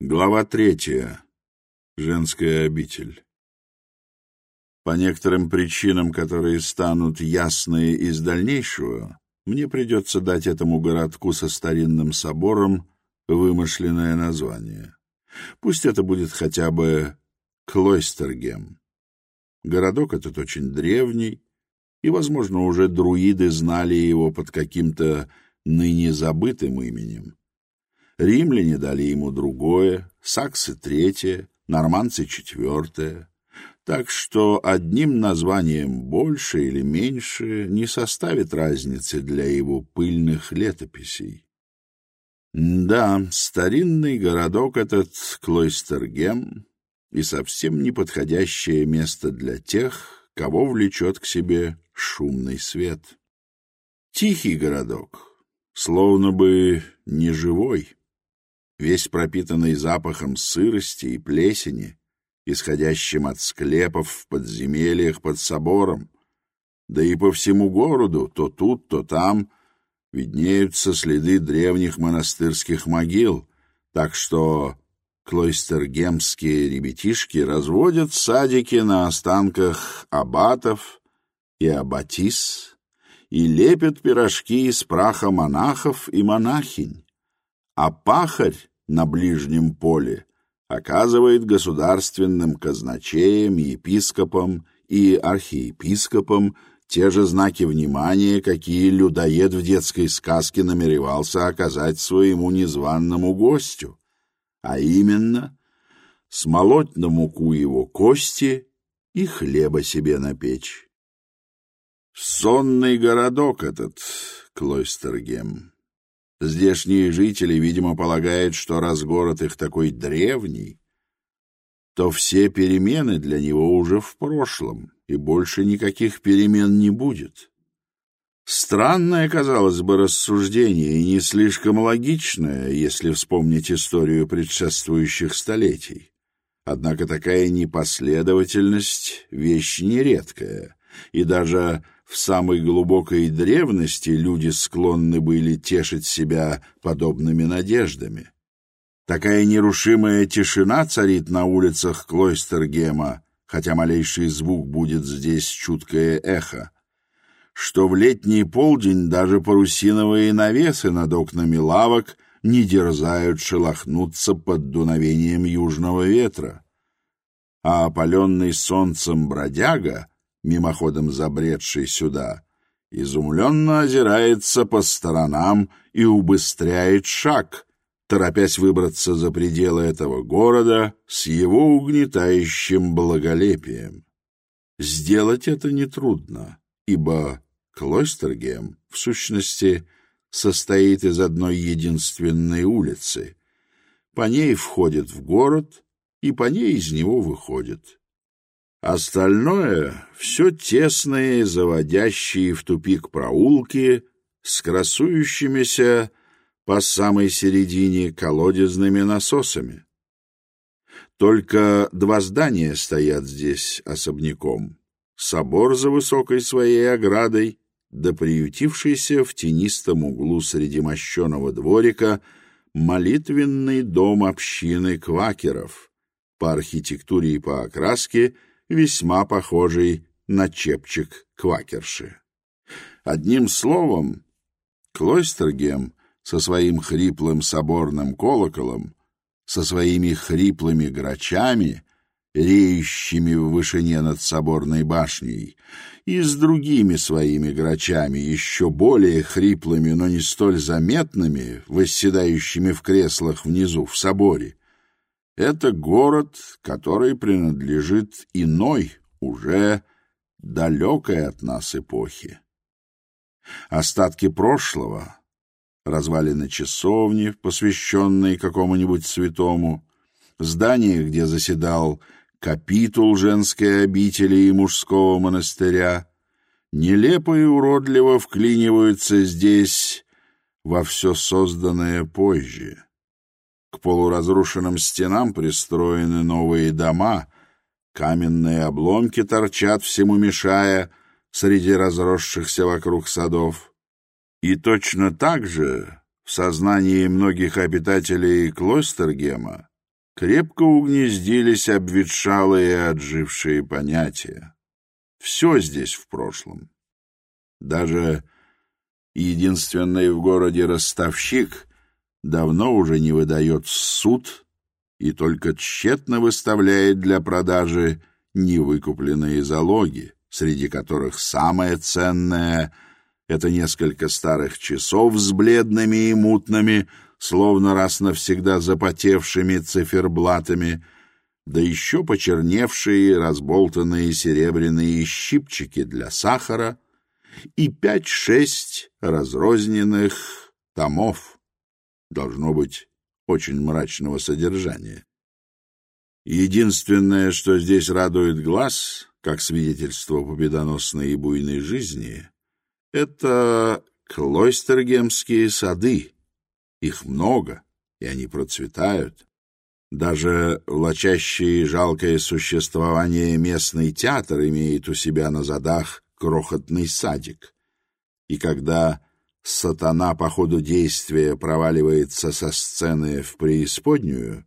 Глава третья. Женская обитель. По некоторым причинам, которые станут ясны из дальнейшего, мне придется дать этому городку со старинным собором вымышленное название. Пусть это будет хотя бы Клойстергем. Городок этот очень древний, и, возможно, уже друиды знали его под каким-то ныне забытым именем римляне дали ему другое, саксы — третье, норманцы — четвертое. Так что одним названием больше или меньше не составит разницы для его пыльных летописей. Да, старинный городок этот Клойстергем и совсем неподходящее место для тех, кого влечет к себе шумный свет. Тихий городок, словно бы неживой весь пропитанный запахом сырости и плесени, исходящим от склепов в подземельях под собором, да и по всему городу, то тут, то там, виднеются следы древних монастырских могил, так что клойстергемские ребятишки разводят садики на останках абатов и абатис, и лепят пирожки из праха монахов и монахинь а пахарь на ближнем поле оказывает государственным казначеям, епископам и архиепископам те же знаки внимания, какие людоед в детской сказке намеревался оказать своему незваному гостю, а именно смолоть на муку его кости и хлеба себе напечь. Сонный городок этот, Клойстергем. Здешние жители, видимо, полагают, что раз город их такой древний, то все перемены для него уже в прошлом, и больше никаких перемен не будет. Странное, казалось бы, рассуждение, и не слишком логичное, если вспомнить историю предшествующих столетий. Однако такая непоследовательность — вещь нередкая, и даже в самой глубокой древности люди склонны были тешить себя подобными надеждами. Такая нерушимая тишина царит на улицах Клойстергема, хотя малейший звук будет здесь чуткое эхо, что в летний полдень даже парусиновые навесы над окнами лавок не дерзают шелохнуться под дуновением южного ветра. А опаленный солнцем бродяга — мимоходом забредший сюда, изумленно озирается по сторонам и убыстряет шаг, торопясь выбраться за пределы этого города с его угнетающим благолепием. Сделать это нетрудно, ибо Клойстергем, в сущности, состоит из одной единственной улицы. По ней входит в город, и по ней из него выходит. Остальное — все тесные, заводящие в тупик проулки с красующимися по самой середине колодезными насосами. Только два здания стоят здесь особняком. Собор за высокой своей оградой, да приютившийся в тенистом углу среди мощеного дворика молитвенный дом общины квакеров, по архитектуре и по окраске — весьма похожий на чепчик квакерши. Одним словом, Клойстергем со своим хриплым соборным колоколом, со своими хриплыми грачами, реющими в вышине над соборной башней, и с другими своими грачами, еще более хриплыми, но не столь заметными, восседающими в креслах внизу в соборе, это город, который принадлежит иной, уже далекой от нас эпохи. Остатки прошлого, развалины часовни, посвященные какому-нибудь святому, здание, где заседал капитул женской обители и мужского монастыря, нелепо и уродливо вклиниваются здесь во все созданное позже. К полуразрушенным стенам пристроены новые дома, каменные обломки торчат, всему мешая, среди разросшихся вокруг садов. И точно так же в сознании многих обитателей Клойстергема крепко угнездились обветшалые отжившие понятия. Все здесь в прошлом. Даже единственный в городе ростовщик давно уже не выдает суд и только тщетно выставляет для продажи невыкупленные залоги, среди которых самое ценное — это несколько старых часов с бледными и мутными, словно раз навсегда запотевшими циферблатами, да еще почерневшие разболтанные серебряные щипчики для сахара и пять-шесть разрозненных томов должно быть очень мрачного содержания. Единственное, что здесь радует глаз, как свидетельство победоносной и буйной жизни, это клойстергемские сады. Их много, и они процветают. Даже влачащее жалкое существование местный театр имеет у себя на задах крохотный садик. И когда сатана по ходу действия проваливается со сцены в преисподнюю,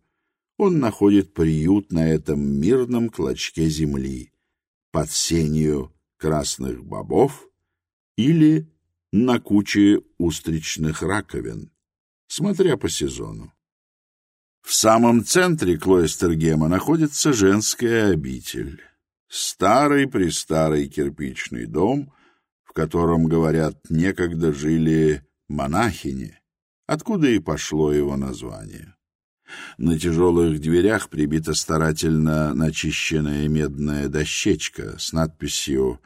он находит приют на этом мирном клочке земли, под сенью красных бобов или на куче устричных раковин, смотря по сезону. В самом центре Клойстергема находится женская обитель. Старый-престарый кирпичный дом, в котором, говорят, некогда жили монахини, откуда и пошло его название. На тяжелых дверях прибита старательно начищенная медная дощечка с надписью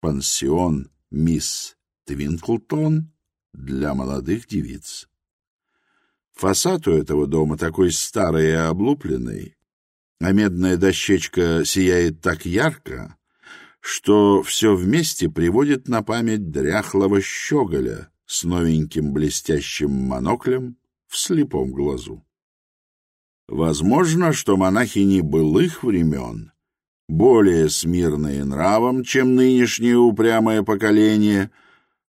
«Пансион мисс Твинклтон для молодых девиц». Фасад у этого дома такой старый и облупленный, а медная дощечка сияет так ярко, что все вместе приводит на память дряхлого щеголя с новеньким блестящим моноклем в слепом глазу. Возможно, что монахини былых времен, более смирные нравом, чем нынешнее упрямое поколение,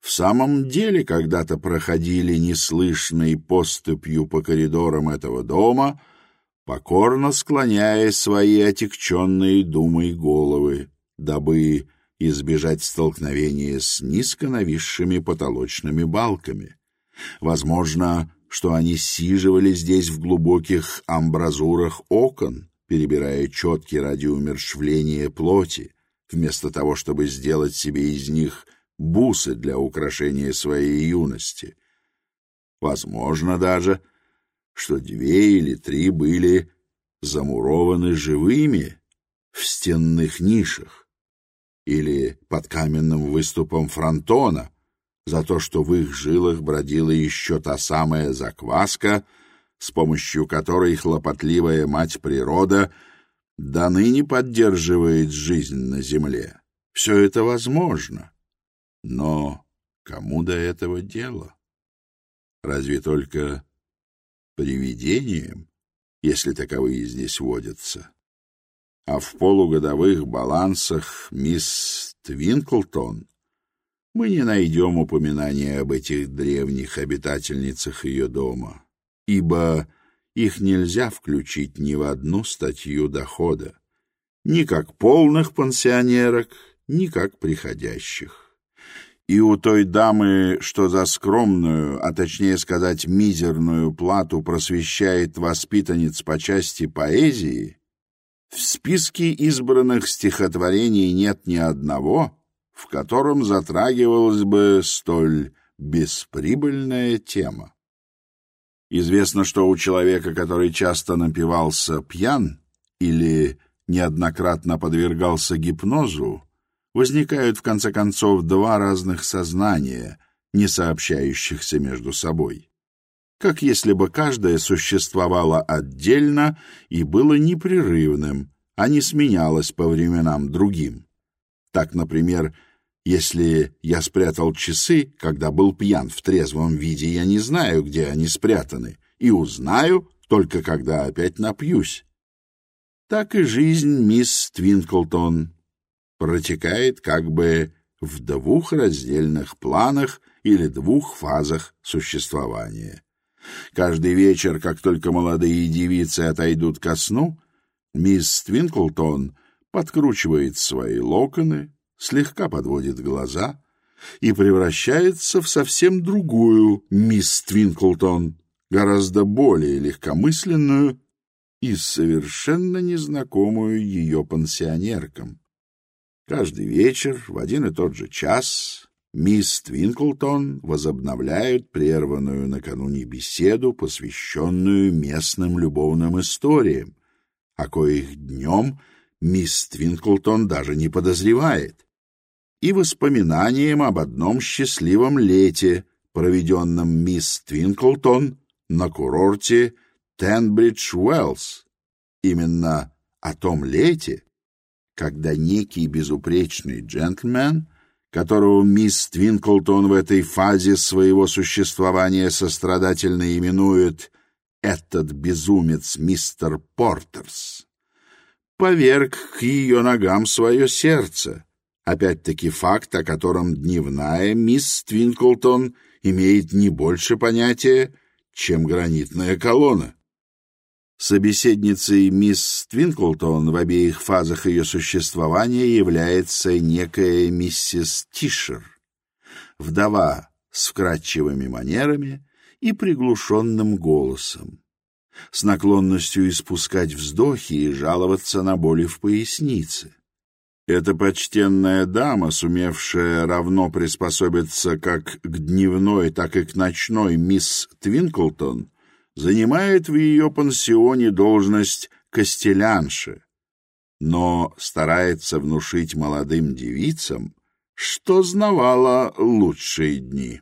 в самом деле когда-то проходили неслышной поступью по коридорам этого дома, покорно склоняя свои отекченные думой головы дабы избежать столкновения с низко нависшими потолочными балками. Возможно, что они сиживали здесь в глубоких амбразурах окон, перебирая четки ради умершвления плоти, вместо того, чтобы сделать себе из них бусы для украшения своей юности. Возможно даже, что две или три были замурованы живыми в стенных нишах, или под каменным выступом фронтона, за то, что в их жилах бродила еще та самая закваска, с помощью которой хлопотливая мать природа до ныне поддерживает жизнь на земле. Все это возможно. Но кому до этого дело? Разве только привидениям, если таковые здесь водятся? а А в полугодовых балансах мисс Твинклтон мы не найдем упоминания об этих древних обитательницах ее дома, ибо их нельзя включить ни в одну статью дохода, ни как полных пансионерок, ни как приходящих. И у той дамы, что за скромную, а точнее сказать, мизерную плату просвещает воспитанниц по части поэзии, в списке избранных стихотворений нет ни одного, в котором затрагивалась бы столь бесприбыльная тема. Известно, что у человека, который часто напивался пьян или неоднократно подвергался гипнозу, возникают в конце концов два разных сознания, не сообщающихся между собой как если бы каждое существовало отдельно и было непрерывным, а не сменялось по временам другим. Так, например, если я спрятал часы, когда был пьян в трезвом виде, я не знаю, где они спрятаны, и узнаю только когда опять напьюсь. Так и жизнь мисс Твинклтон протекает как бы в двух раздельных планах или двух фазах существования. Каждый вечер, как только молодые девицы отойдут ко сну, мисс Твинклтон подкручивает свои локоны, слегка подводит глаза и превращается в совсем другую мисс Твинклтон, гораздо более легкомысленную и совершенно незнакомую ее пансионеркам. Каждый вечер в один и тот же час мисс Твинклтон возобновляют прерванную накануне беседу, посвященную местным любовным историям, о коих днем мисс Твинклтон даже не подозревает, и воспоминаниям об одном счастливом лете, проведенном мисс Твинклтон на курорте Тенбридж-Уэллс. Именно о том лете, когда некий безупречный джентльмен, которого мисс Твинклтон в этой фазе своего существования сострадательно именует «этот безумец мистер Портерс», поверг к ее ногам свое сердце. Опять-таки факт, о котором дневная мисс Твинклтон имеет не больше понятия, чем гранитная колонна. Собеседницей мисс Твинклтон в обеих фазах ее существования является некая миссис Тишер, вдова с вкрадчивыми манерами и приглушенным голосом, с наклонностью испускать вздохи и жаловаться на боли в пояснице. Эта почтенная дама, сумевшая равно приспособиться как к дневной, так и к ночной мисс Твинклтон, занимает в ее пансионе должность костелянши, но старается внушить молодым девицам, что знавала лучшие дни.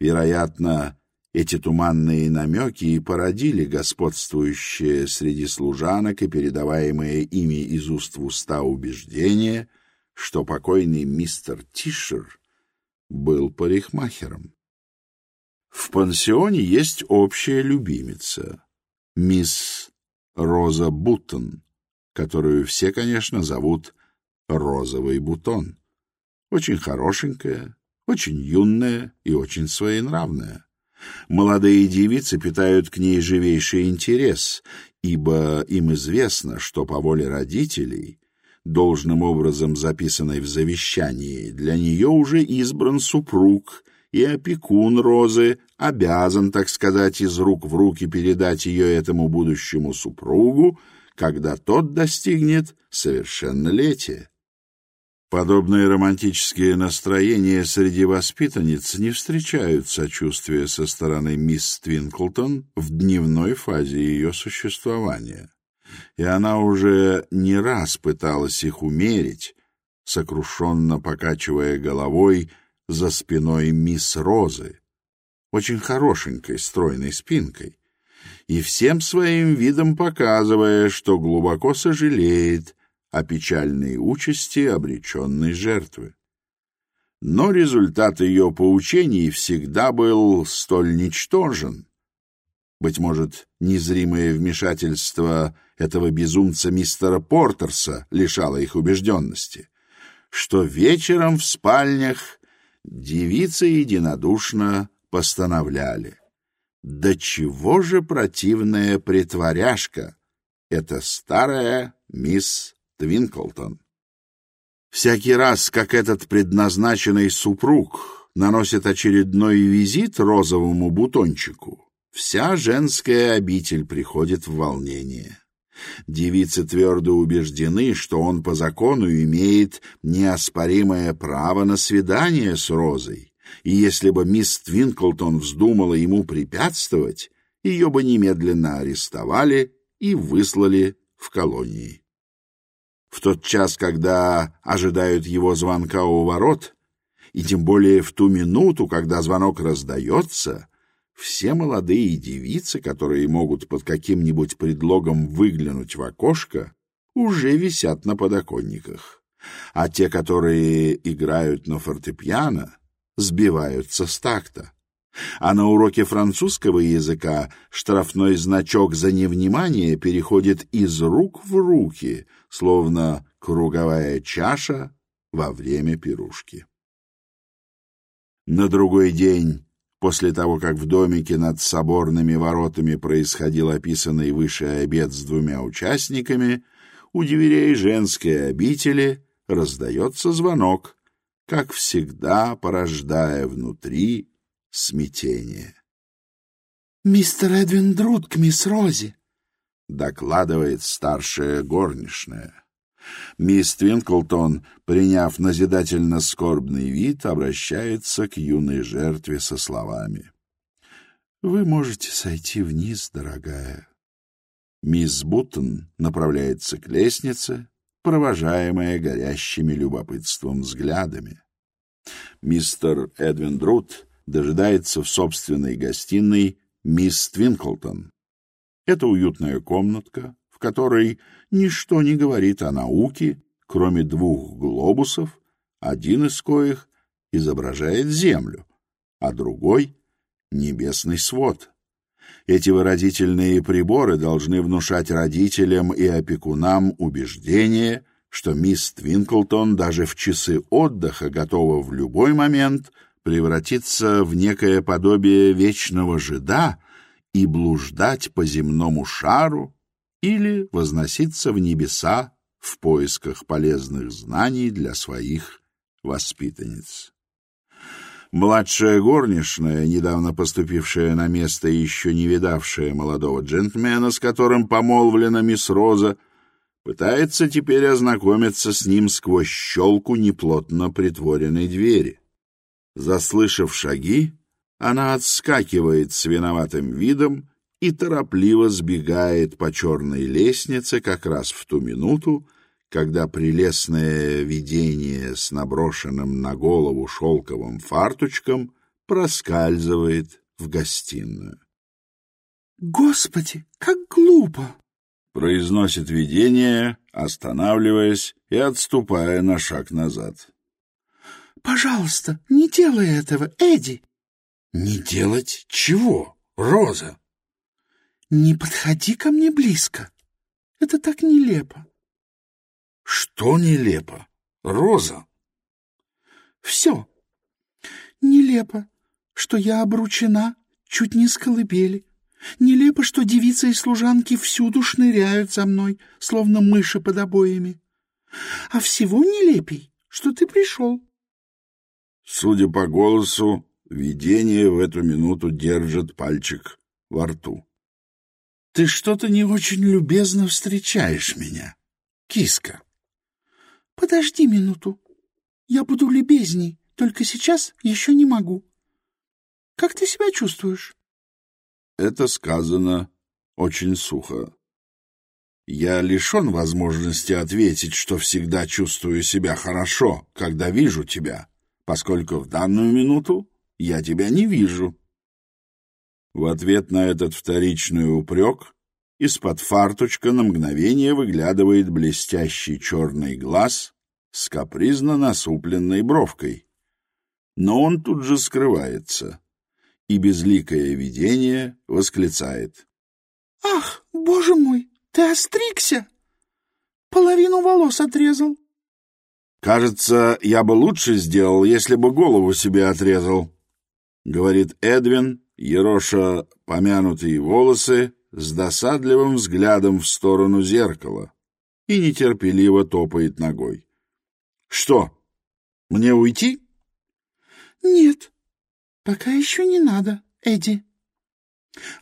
Вероятно, эти туманные намеки и породили господствующие среди служанок и передаваемые ими из уст в уста убеждение, что покойный мистер Тишер был парикмахером. В пансионе есть общая любимица, мисс Роза Бутон, которую все, конечно, зовут «розовый бутон». Очень хорошенькая, очень юная и очень своенравная. Молодые девицы питают к ней живейший интерес, ибо им известно, что по воле родителей, должным образом записанной в завещании, для нее уже избран супруг и опекун Розы, обязан, так сказать, из рук в руки передать ее этому будущему супругу, когда тот достигнет совершеннолетия. Подобные романтические настроения среди воспитанниц не встречают сочувствия со стороны мисс Твинклтон в дневной фазе ее существования. И она уже не раз пыталась их умерить, сокрушенно покачивая головой за спиной мисс Розы, очень хорошенькой, стройной спинкой, и всем своим видом показывая, что глубоко сожалеет о печальной участи обреченной жертвы. Но результат ее поучений всегда был столь ничтожен. Быть может, незримое вмешательство этого безумца мистера Портерса лишало их убежденности, что вечером в спальнях девицы единодушно постановляли. До чего же противная притворяшка? Это старая мисс Твинклтон. Всякий раз, как этот предназначенный супруг наносит очередной визит розовому бутончику, вся женская обитель приходит в волнение. Девицы твердо убеждены, что он по закону имеет неоспоримое право на свидание с Розой, и если бы мисс Твинклтон вздумала ему препятствовать, ее бы немедленно арестовали и выслали в колонии. В тот час, когда ожидают его звонка у ворот, и тем более в ту минуту, когда звонок раздается, все молодые девицы, которые могут под каким-нибудь предлогом выглянуть в окошко, уже висят на подоконниках. А те, которые играют на фортепиано, сбивают с такта. А на уроке французского языка штрафной значок за невнимание переходит из рук в руки, словно круговая чаша во время пирушки. На другой день, после того, как в домике над соборными воротами происходил описанный выше обед с двумя участниками, у дверей женской обители раздается звонок — как всегда порождая внутри смятение. «Мистер Эдвин Друд к мисс Рози, докладывает старшая горничная. Мисс Твинклтон, приняв назидательно скорбный вид, обращается к юной жертве со словами. «Вы можете сойти вниз, дорогая». Мисс Бутон направляется к лестнице, провожаемая горящими любопытством взглядами. Мистер Эдвин Друт дожидается в собственной гостиной мисс Твинклтон. Это уютная комнатка, в которой ничто не говорит о науке, кроме двух глобусов, один из коих изображает Землю, а другой — небесный свод — Эти выразительные приборы должны внушать родителям и опекунам убеждение, что мисс Твинклтон даже в часы отдыха готова в любой момент превратиться в некое подобие вечного жида и блуждать по земному шару или возноситься в небеса в поисках полезных знаний для своих воспитанниц. Младшая горничная, недавно поступившая на место и еще не видавшая молодого джентльмена, с которым помолвлена мисс Роза, пытается теперь ознакомиться с ним сквозь щелку неплотно притворенной двери. Заслышав шаги, она отскакивает с виноватым видом и торопливо сбегает по черной лестнице как раз в ту минуту, когда прелестное видение с наброшенным на голову шелковым фарточком проскальзывает в гостиную. «Господи, как глупо!» — произносит видение, останавливаясь и отступая на шаг назад. «Пожалуйста, не делай этого, Эдди!» «Не делать чего, Роза?» «Не подходи ко мне близко. Это так нелепо. «Что нелепо? Роза!» «Все нелепо, что я обручена чуть не с колыбели. Нелепо, что девицы и служанки всюду шныряют за мной, словно мыши под обоями. А всего нелепей, что ты пришел». Судя по голосу, видение в эту минуту держит пальчик во рту. «Ты что-то не очень любезно встречаешь меня, киска». «Подожди минуту. Я буду любезней, только сейчас еще не могу. Как ты себя чувствуешь?» Это сказано очень сухо. Я лишен возможности ответить, что всегда чувствую себя хорошо, когда вижу тебя, поскольку в данную минуту я тебя не вижу. В ответ на этот вторичный упрек из-под фарточка на мгновение выглядывает блестящий черный глаз с капризно насупленной бровкой. Но он тут же скрывается, и безликое видение восклицает. — Ах, боже мой, ты остригся! Половину волос отрезал. — Кажется, я бы лучше сделал, если бы голову себе отрезал, — говорит Эдвин, ероша помянутые волосы с досадливым взглядом в сторону зеркала и нетерпеливо топает ногой. «Что, мне уйти?» «Нет, пока еще не надо, Эдди.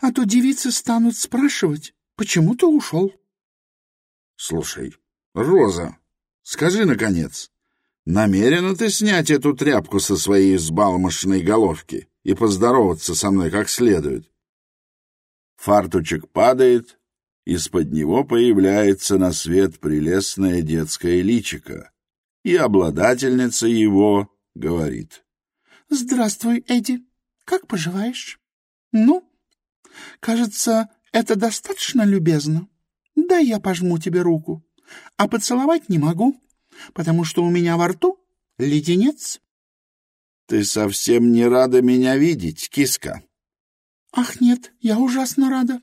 А то девицы станут спрашивать, почему ты ушел». «Слушай, Роза, скажи, наконец, намерена ты снять эту тряпку со своей взбалмошной головки и поздороваться со мной как следует?» Фартучек падает, из-под него появляется на свет прелестное детское личико, и обладательница его говорит. «Здравствуй, Эдди. Как поживаешь? Ну, кажется, это достаточно любезно. Дай я пожму тебе руку, а поцеловать не могу, потому что у меня во рту леденец». «Ты совсем не рада меня видеть, киска», Ах нет, я ужасно рада.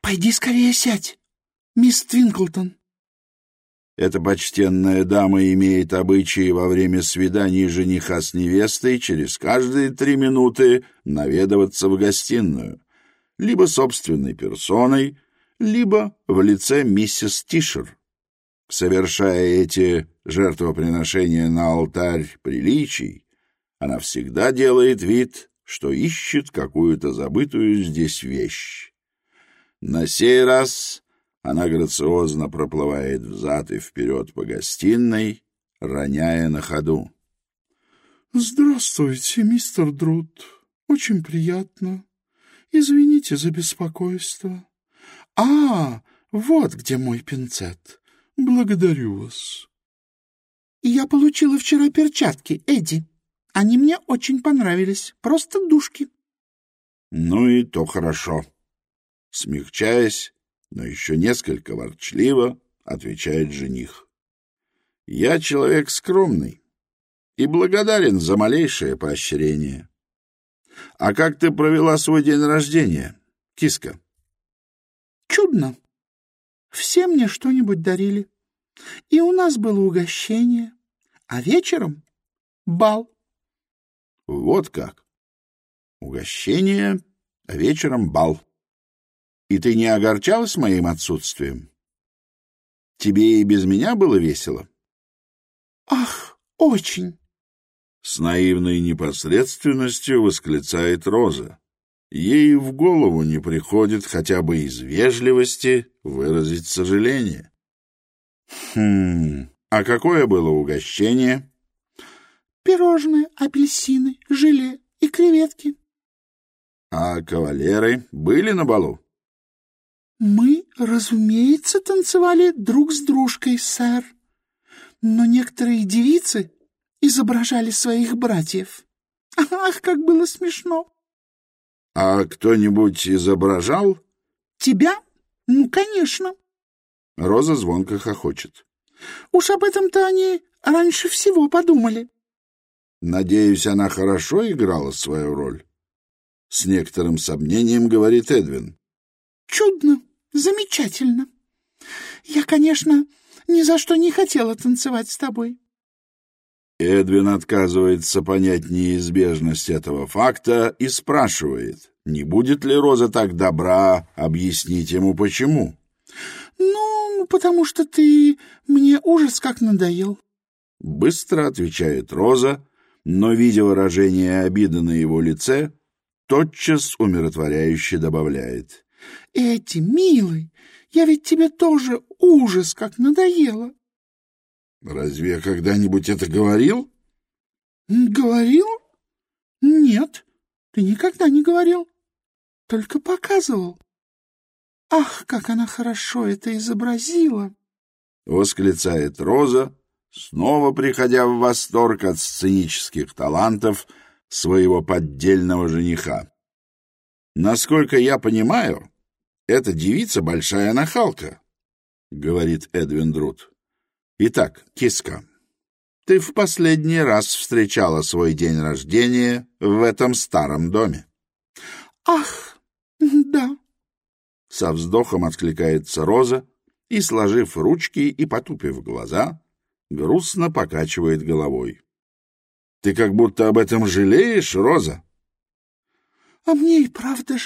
Пойди скорее сядь, мисс Твинклтон». Эта почтенная дама имеет обычаи во время свиданий жениха с невестой через каждые три минуты наведываться в гостиную, либо собственной персоной, либо в лице миссис Тишер. Совершая эти жертвоприношения на алтарь приличий, она всегда делает вид, что ищет какую-то забытую здесь вещь. На сей раз она грациозно проплывает взад и вперед по гостиной, роняя на ходу. — Здравствуйте, мистер Друд. Очень приятно. Извините за беспокойство. А, вот где мой пинцет. Благодарю вас. — Я получила вчера перчатки, Эдди, они мне очень понравились. Просто душки. Ну и то хорошо. Смягчаясь, но еще несколько ворчливо, отвечает жених. Я человек скромный и благодарен за малейшее поощрение. А как ты провела свой день рождения, киска? Чудно. Все мне что-нибудь дарили. И у нас было угощение. А вечером — бал. Вот как. Угощение, а вечером бал. И ты не огорчалась моим отсутствием? Тебе и без меня было весело? Ах, очень. С наивной непосредственностью восклицает Роза. Ей в голову не приходит хотя бы из вежливости выразить сожаление. Хм, а какое было угощение? пирожные, апельсины, желе и креветки. — А кавалеры были на балу? — Мы, разумеется, танцевали друг с дружкой, сэр. Но некоторые девицы изображали своих братьев. Ах, как было смешно! — А кто-нибудь изображал? — Тебя? Ну, конечно. Роза звонко хохочет. — Уж об этом-то они раньше всего подумали. Надеюсь, она хорошо играла свою роль? С некоторым сомнением говорит Эдвин. Чудно, замечательно. Я, конечно, ни за что не хотела танцевать с тобой. Эдвин отказывается понять неизбежность этого факта и спрашивает, не будет ли Роза так добра объяснить ему почему. «Ну, потому что ты мне ужас как надоел», — быстро отвечает Роза, но, видя выражение обиды на его лице, тотчас умиротворяюще добавляет. «Эти, милый, я ведь тебе тоже ужас как надоело!» «Разве я когда-нибудь это говорил?» «Говорил? Нет, ты никогда не говорил, только показывал. Ах, как она хорошо это изобразила!» — восклицает Роза, снова приходя в восторг от сценических талантов своего поддельного жениха. «Насколько я понимаю, эта девица большая нахалка», — говорит Эдвин Друт. «Итак, киска, ты в последний раз встречала свой день рождения в этом старом доме». «Ах, да», — со вздохом откликается Роза и, сложив ручки и потупив глаза, — грустно покачивает головой. — Ты как будто об этом жалеешь, Роза? А мне и правда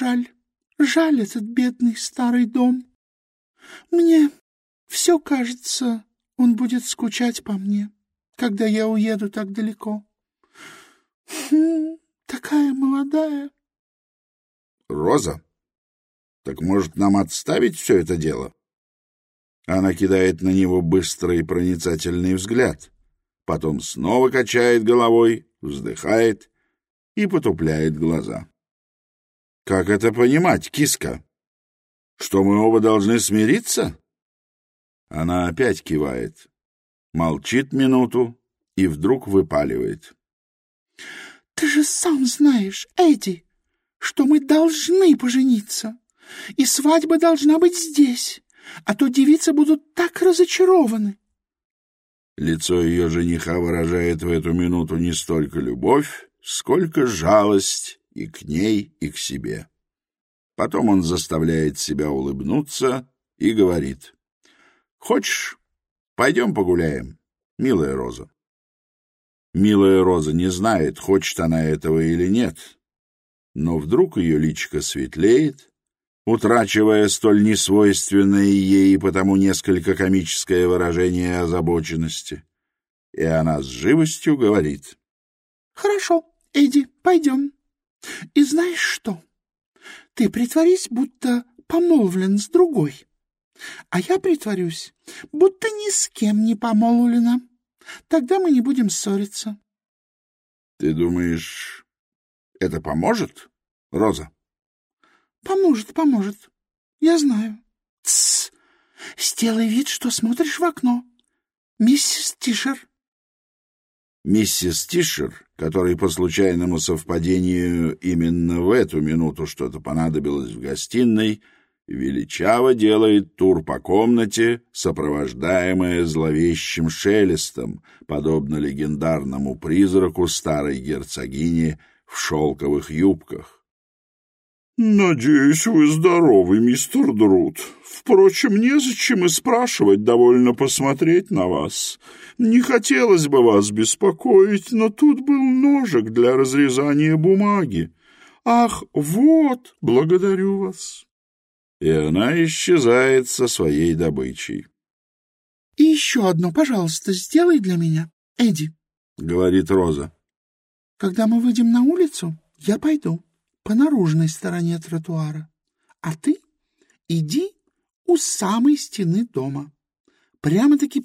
Она кидает на него быстрый и проницательный взгляд, потом снова качает головой, вздыхает и потупляет глаза. «Как это понимать, киска? Что мы оба должны смириться?» Она опять кивает, молчит минуту и вдруг выпаливает. «Ты же сам знаешь, Эдди, что мы должны пожениться, и свадьба должна быть здесь, а то девицы будут так разочарованы. Лицо ее жениха выражает в эту минуту не столько любовь, сколько жалость и к ней, и к себе. Потом он заставляет себя улыбнуться и говорит. — Хочешь, пойдем погуляем, милая Роза? Милая Роза не знает, хочет она этого или нет, но вдруг ее личико светлеет — утрачивая столь несвойственное ей и потому несколько комическое выражение озабоченности. И она с живостью говорит. — Хорошо, Эдди, пойдем. И знаешь что? Ты притворись, будто помолвлен с другой, а я притворюсь, будто ни с кем не помолвлена. Тогда мы не будем ссориться. — Ты думаешь, это поможет, Роза? — поможет, поможет. Я знаю. Тссс. Сделай вид, что смотришь в окно. Миссис Тишер. Миссис Тишер, которой по случайному совпадению именно в эту минуту что-то понадобилось в гостиной, величаво делает тур по комнате, сопровождаемая зловещим шелестом, подобно легендарному призраку старой герцогини в шелковых юбках. «Надеюсь, вы здоровы, мистер Друд. Впрочем, незачем и спрашивать, довольно посмотреть на вас. Не хотелось бы вас беспокоить, но тут был ножик для разрезания бумаги. Ах, вот, благодарю вас». И она исчезает со своей добычей. «И еще одно, пожалуйста, сделай для меня, Эдди», — говорит Роза. «Когда мы выйдем на улицу, я пойду». по наружной стороне тротуара, а ты иди у самой стены дома. Прямо-таки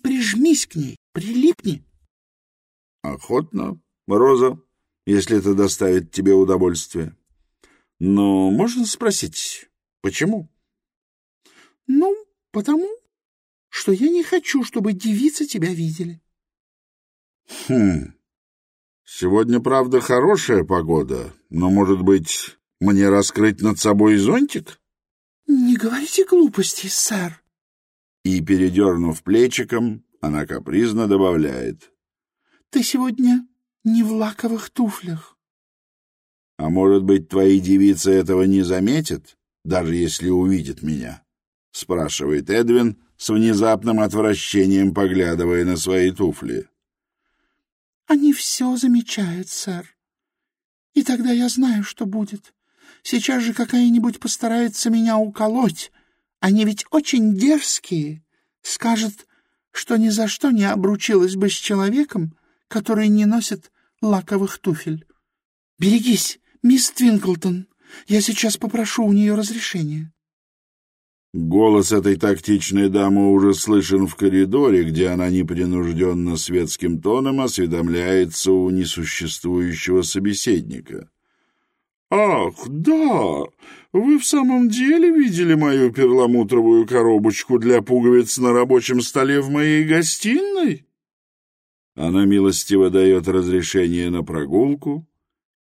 Сегодня, правда, хорошая погода, но, может быть, мне раскрыть над собой зонтик? — Не говорите глупостей, сэр. И, передернув плечиком, она капризно добавляет. — Ты сегодня не в лаковых туфлях. — А может быть, твои девицы этого не заметят, даже если увидят меня? — спрашивает Эдвин с внезапным отвращением, поглядывая на свои туфли. — они все замечают, сэр. И тогда я знаю, что будет. Сейчас же какая-нибудь постарается меня уколоть. Они ведь очень дерзкие. Скажет, что ни за что не обручилась бы с человеком, который не носит лаковых туфель. Берегись, мисс Твинклтон. Я сейчас попрошу у нее разрешения. Голос этой тактичной дамы уже слышен в коридоре, где она непринужденно светским тоном осведомляется у несуществующего собеседника. «Ах, да! Вы в самом деле видели мою перламутровую коробочку для пуговиц на рабочем столе в моей гостиной?» Она милостиво дает разрешение на прогулку,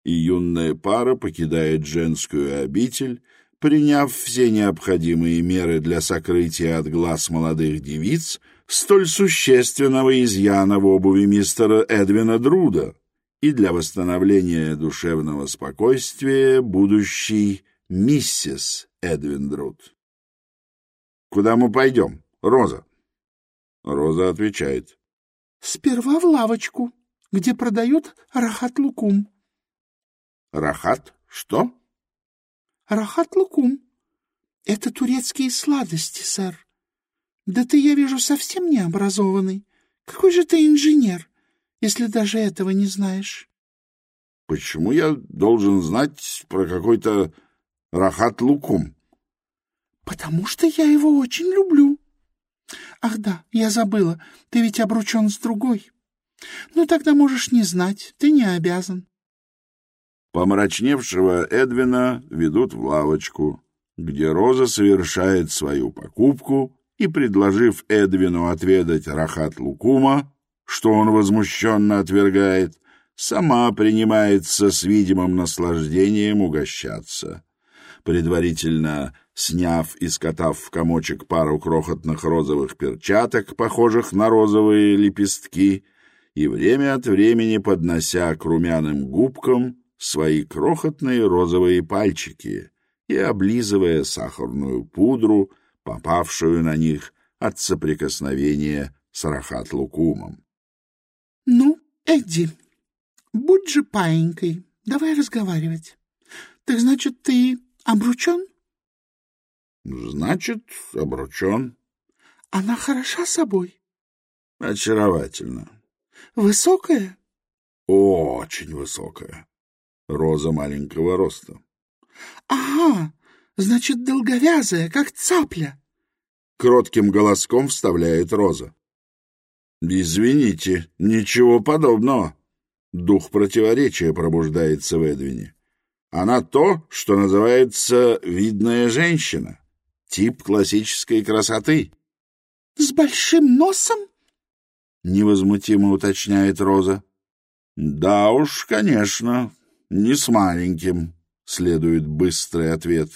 и юная пара покидает женскую обитель, приняв все необходимые меры для сокрытия от глаз молодых девиц столь существенного изъяна в обуви мистера Эдвина Друда и для восстановления душевного спокойствия будущей миссис Эдвин Друд. «Куда мы пойдем, Роза?» Роза отвечает. «Сперва в лавочку, где продают рахат-лукум». «Рахат? Что?» Рахат лукум. راحت لکم اے تھریس کی سلادس تھی سر دتو سب Какой же ты инженер, если даже этого не знаешь? почему я должен знать про какой-то Рахат Лукум? — Потому что я его очень люблю. Ах да, я забыла, ты ведь обручен с другой. Ну тогда можешь не знать, ты не обязан помрачневшего Эдвина ведут в лавочку, где Роза совершает свою покупку и, предложив Эдвину отведать рахат лукума, что он возмущенно отвергает, сама принимается с видимым наслаждением угощаться. Предварительно сняв и скотав в комочек пару крохотных розовых перчаток, похожих на розовые лепестки, и время от времени поднося к румяным губкам — свои крохотные розовые пальчики и облизывая сахарную пудру, попавшую на них от соприкосновения с рахат-лукумом. — Ну, Эдди, будь же паенькой, давай разговаривать. Так значит, ты обручен? — Значит, обручен. — Она хороша собой? — Очаровательно. — Высокая? — Очень высокая. Роза маленького роста. «Ага, значит, долговязая, как цапля!» Кротким голоском вставляет Роза. «Извините, ничего подобного!» Дух противоречия пробуждается в Эдвине. Она то, что называется «видная женщина», тип классической красоты. «С большим носом?» — невозмутимо уточняет Роза. «Да уж, конечно, не с маленьким следует быстрый ответ.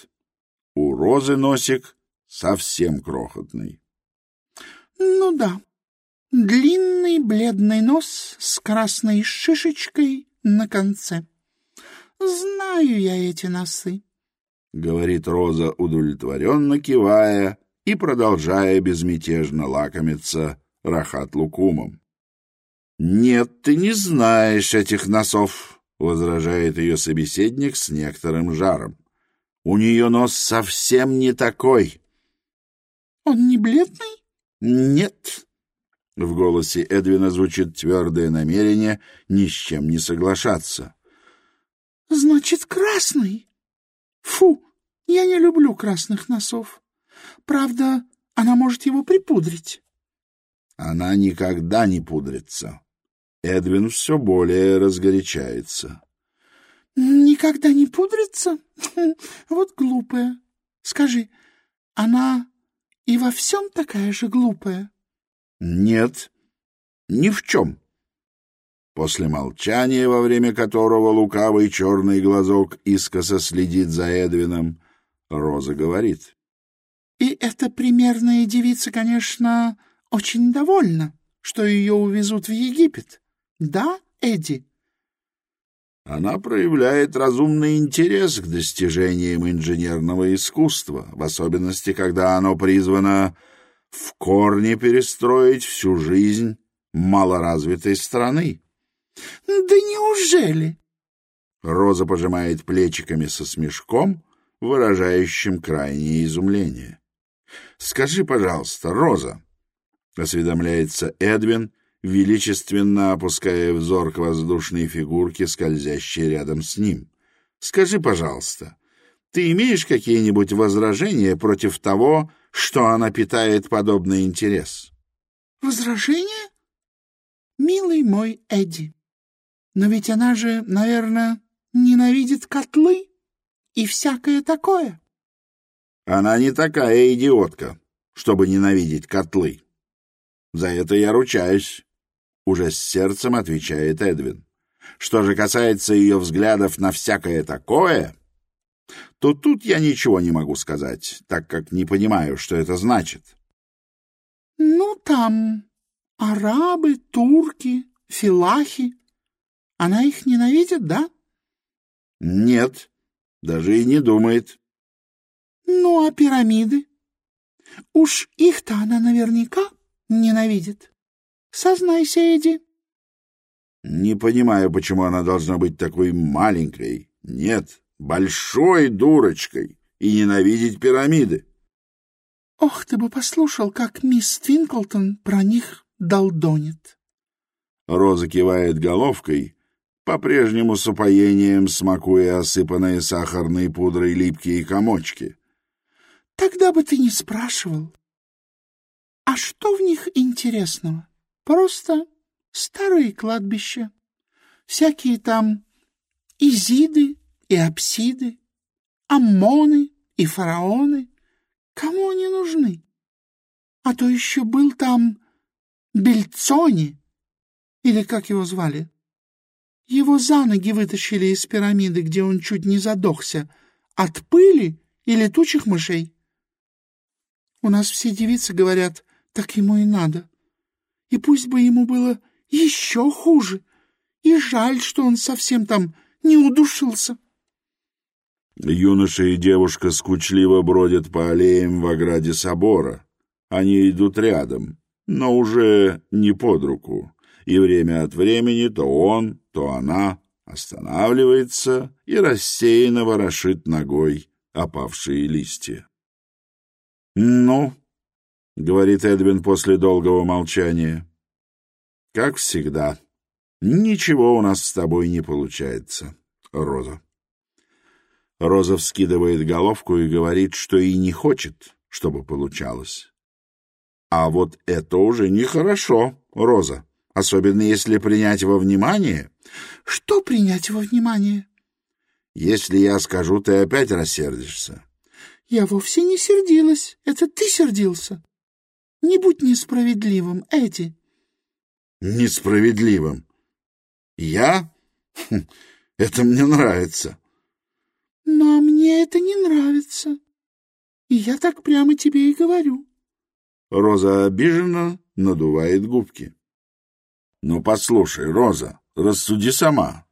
У розы носик совсем крохотный. Ну да, длинный бледный нос с красной шишечкой на конце. Знаю я эти носы, — говорит Роза, удовлетворенно кивая и продолжая безмятежно лакомиться рахат лукумом. — Нет, ты не знаешь этих носов, возражает ее собеседник с некоторым жаром. У нее нос совсем не такой. Он не бледный? Нет. В голосе Эдвина звучит твердое намерение ни с чем не соглашаться. Значит, красный. Фу, я не люблю красных носов. Правда, она может его припудрить. Она никогда не пудрится. Эдвин все более разгорячается. «Никогда не пудрится? Вот глупая. Скажи, она и во всем такая же глупая?» «Нет, ни в чем». После молчания, во время которого лукавый черный глазок искоса следит за Эдвином, Роза говорит. «И эта примерная девица, конечно, очень довольна, что ее увезут в Египет. Да, Эдди? Она проявляет разумный интерес к достижениям инженерного искусства, в особенности, когда оно призвано в корне перестроить всю жизнь малоразвитой страны. — Да неужели? Роза пожимает плечиками со смешком, выражающим крайнее изумление. — Скажи, пожалуйста, Роза, — осведомляется Эдвин, — величественно опуская взор к воздушной фигурке, скользящей рядом с ним. «Скажи, пожалуйста, ты имеешь какие-нибудь возражения против того, что она питает подобный интерес?» «Возражения? Милый мой Эдди, но ведь она же, наверное, ненавидит котлы и всякое такое». «Она не такая идиотка, чтобы ненавидеть котлы. За это я ручаюсь». Уже с сердцем отвечает Эдвин. Что же касается ее взглядов на всякое такое, то тут я ничего не могу сказать, так как не понимаю, что это значит. — Ну, там арабы, турки, филахи. Она их ненавидит, да? — Сознайся, Эдди. Не понимаю, почему она должна быть такой маленькой. Нет, большой дурочкой и ненавидеть пирамиды. Ох, ты бы послушал, как мисс Твинклтон про них долдонит. Роза кивает головкой, по-прежнему с упоением смакуя осыпанные сахарной пудрой липкие комочки. Тогда бы ты не спрашивал. А что в них интересного? — Просто старые кладбища, всякие там изиды и апсиды, аммоны и фараоны. Кому они нужны? А то еще был там Бельцони, или как его звали. Его за ноги вытащили из пирамиды, где он чуть не задохся, от пыли и летучих мышей. У нас все девицы говорят, так ему и надо. И пусть бы ему было еще хуже. И жаль, что он совсем там не удушился. юноша и девушка скучливо бродят по аллеям в ограде собора. Они идут рядом, но уже не под руку, и время от времени то он, то она останавливается и рассеянно ворошит ногой опавшие листья. «Ну, говорит Эдвин после долгого молчания. Как всегда, ничего у нас с тобой не получается, Роза. Роза вскидывает головку и говорит, что и не хочет, чтобы получалось. А вот это уже нехорошо, Роза, особенно если принять во внимание... Что принять во внимание? Если я скажу, ты опять рассердишься. Я вовсе не сердилась, это ты сердился. Не будь несправедливым, Эдди. Несправедливым? Я? Хм, это мне нравится. Но мне это не нравится. И я так прямо тебе и говорю. Роза обиженно надувает губки. Ну, послушай, Роза, рассуди сама.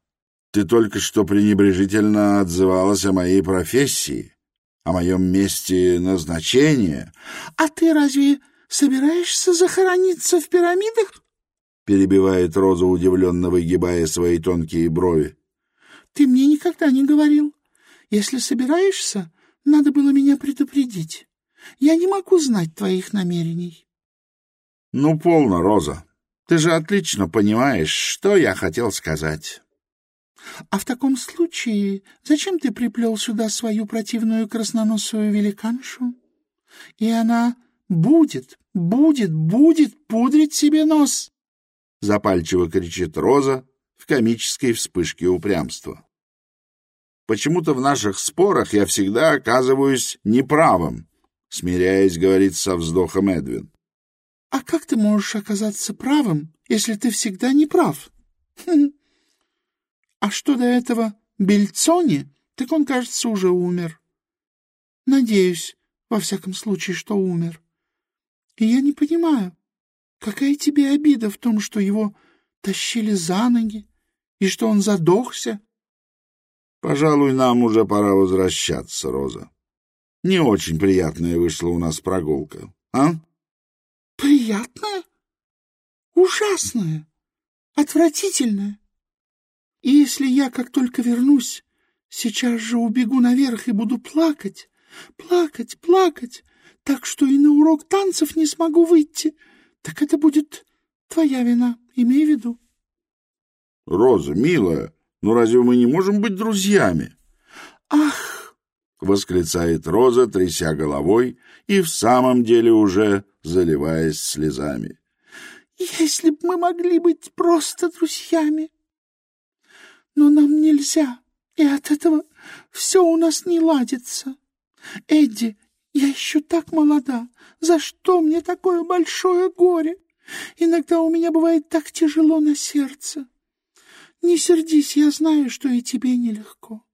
Ты только что пренебрежительно отзывалась о моей профессии, о моем месте назначения. А ты разве собираешься захорониться в пирамидах? — перебивает Роза, удивленно выгибая свои тонкие брови. — Ты мне никогда не говорил. Если собираешься, надо было меня предупредить. Я не могу знать твоих намерений. — Ну, полно, Роза. Ты же отлично понимаешь, что я хотел сказать. — А в таком случае зачем ты приплел сюда свою противную красноносую великаншу? И она будет, будет, будет пудрить себе нос!» Запальчиво кричит Роза в комической вспышке упрямства. «Почему-то в наших спорах я всегда оказываюсь неправым», — смиряясь, говорит со вздохом Эдвин. «А как ты можешь оказаться правым, если ты всегда неправ?» «Хм. «А что до этого Бельцони, так он, кажется, уже умер. Надеюсь, во всяком случае, что умер». И я не понимаю, какая тебе обида в том, что его тащили за ноги, и что он задохся, Пожалуй, нам уже пора возвращаться, Роза. Не очень приятная вышла у нас прогулка, а? Приятная? Ужасная? Отвратительная? И если я, как только вернусь, сейчас же так что и на урок танцев не смогу выйти. Так это будет твоя вина, имей в виду. — Роза, милая, ну разве мы не можем быть друзьями? — Ах! — восклицает Роза, тряся головой и в самом деле уже заливаясь слезами. — Если б мы могли быть просто друзьями! Но нам нельзя, и от этого все у нас не ладится. Эдди, я еще так молода. За что мне такое большое горе? Иногда у меня бывает так тяжело на сердце. Не сердись, я знаю, что и тебе нелегко.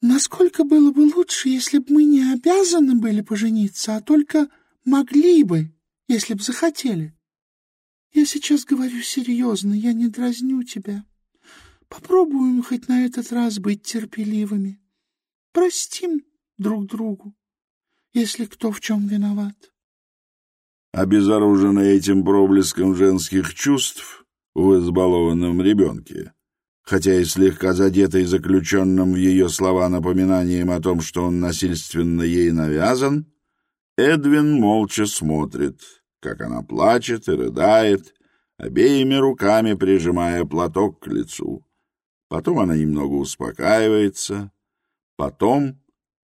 Насколько было бы лучше, если бы мы не обязаны были пожениться, а только могли бы, если бы захотели. Я сейчас говорю серьезно, я не дразню тебя. Попробуем хоть на этот раз быть терпеливыми. Простим друг другу, если кто в чем виноват. Обезоруженный этим проблеском женских чувств в избалованном ребенке, хотя и слегка задетый заключенным в ее слова напоминанием о том, что он насильственно ей навязан, Эдвин молча смотрит, как она плачет и рыдает, обеими руками прижимая платок к лицу. Потом она немного успокаивается, потом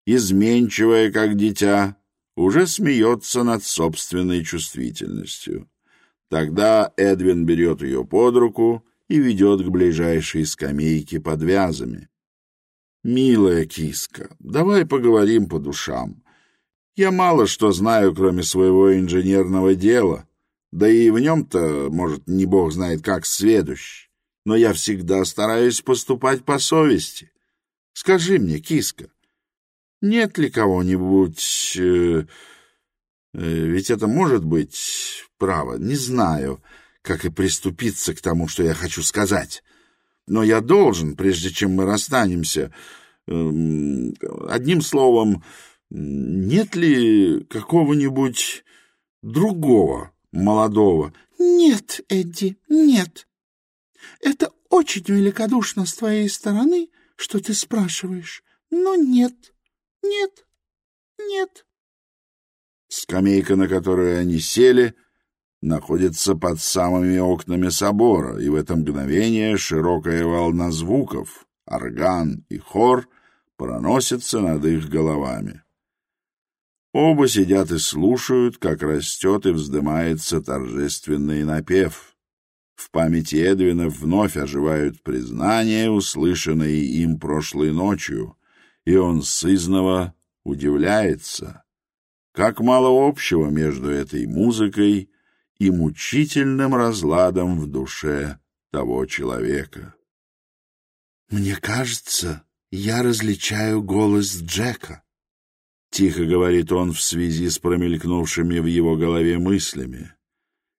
изменчивая, как дитя, уже смеется над собственной чувствительностью. Тогда Эдвин берет ее под руку и ведет к ближайшей скамейке под вязами. «Милая киска, давай поговорим по душам. Я мало что знаю, кроме своего инженерного дела, да и в нем-то, может, не бог знает как, сведущ. Но я всегда стараюсь поступать по совести. Скажи мне, киска, нет ли кого-нибудь... Э, э, ведь это может быть право, не знаю, как и приступиться к тому, что я хочу сказать. Но я должен, прежде чем мы расстанемся... Эм, одним словом, нет ли какого-нибудь другого молодого? Нет, Эдди, нет. Это очень великодушно с твоей стороны, что ты спрашиваешь, но нет. «Нет, нет». Скамейка, на которую они сели, находится под самыми окнами собора, и в это мгновение широкая волна звуков, орган и хор проносится над их головами. Оба сидят и слушают, как растет и вздымается торжественный напев. В памяти Эдвина вновь оживают признания, услышанные им прошлой ночью — и он сызново удивляется, как мало общего между этой музыкой и мучительным разладом в душе того человека. «Мне кажется, я различаю голос Джека», — тихо говорит он в связи с промелькнувшими в его голове мыслями.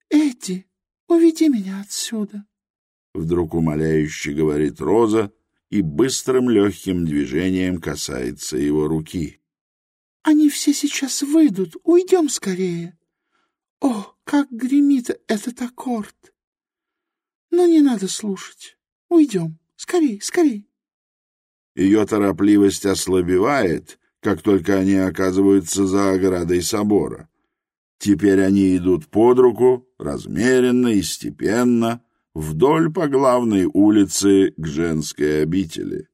«Эдди, уведи меня отсюда», — вдруг умоляюще говорит Роза, — и быстрым легким движением касается его руки. «Они все сейчас выйдут. Уйдем скорее. О, как гремит этот аккорд! Но не надо слушать. Уйдем. Скорей, скорей!» Ее торопливость ослабевает, как только они оказываются за оградой собора. Теперь они идут под руку, размеренно и степенно — вдоль по главной улице к женской обители.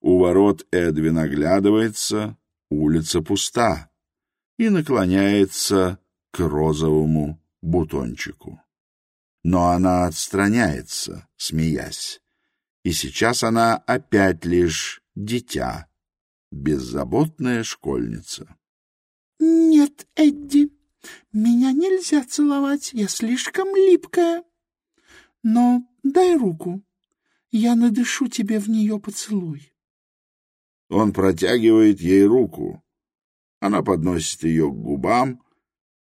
У ворот Эдвин оглядывается, улица пуста, и наклоняется к розовому бутончику. Но она отстраняется, смеясь. И сейчас она опять лишь дитя, беззаботная школьница. «Нет, Эдди, меня нельзя целовать, я слишком липкая», но дай руку. Я надышу тебе в нее поцелуй. Он протягивает ей руку. Она подносит ее к губам.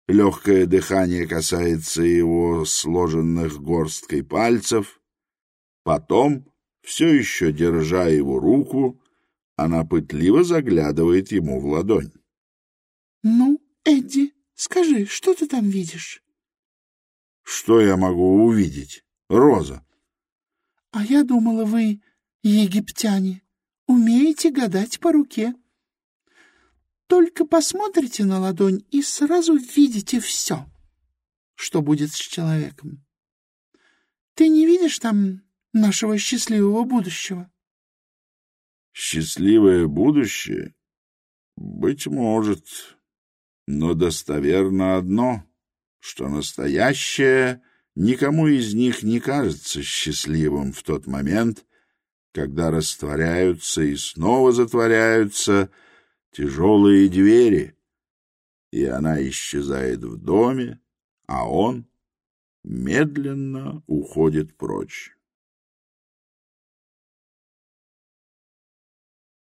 Легкое дыхание касается его сложенных горсткой пальцев. Потом, все еще держа его руку, она пытливо заглядывает ему в ладонь. — Ну, Эдди, скажи, что ты там видишь? — Что я могу увидеть? Роза. — А я думала, вы, египтяне, умеете гадать по руке. Только посмотрите на ладонь и сразу видите все, что будет с человеком. Ты не видишь там нашего счастливого будущего? — Счастливое будущее? Быть может, но достоверно одно, что настоящее — Никому из них не кажется счастливым в тот момент, когда растворяются и снова затворяются тяжелые двери, и она исчезает в доме, а он медленно уходит прочь.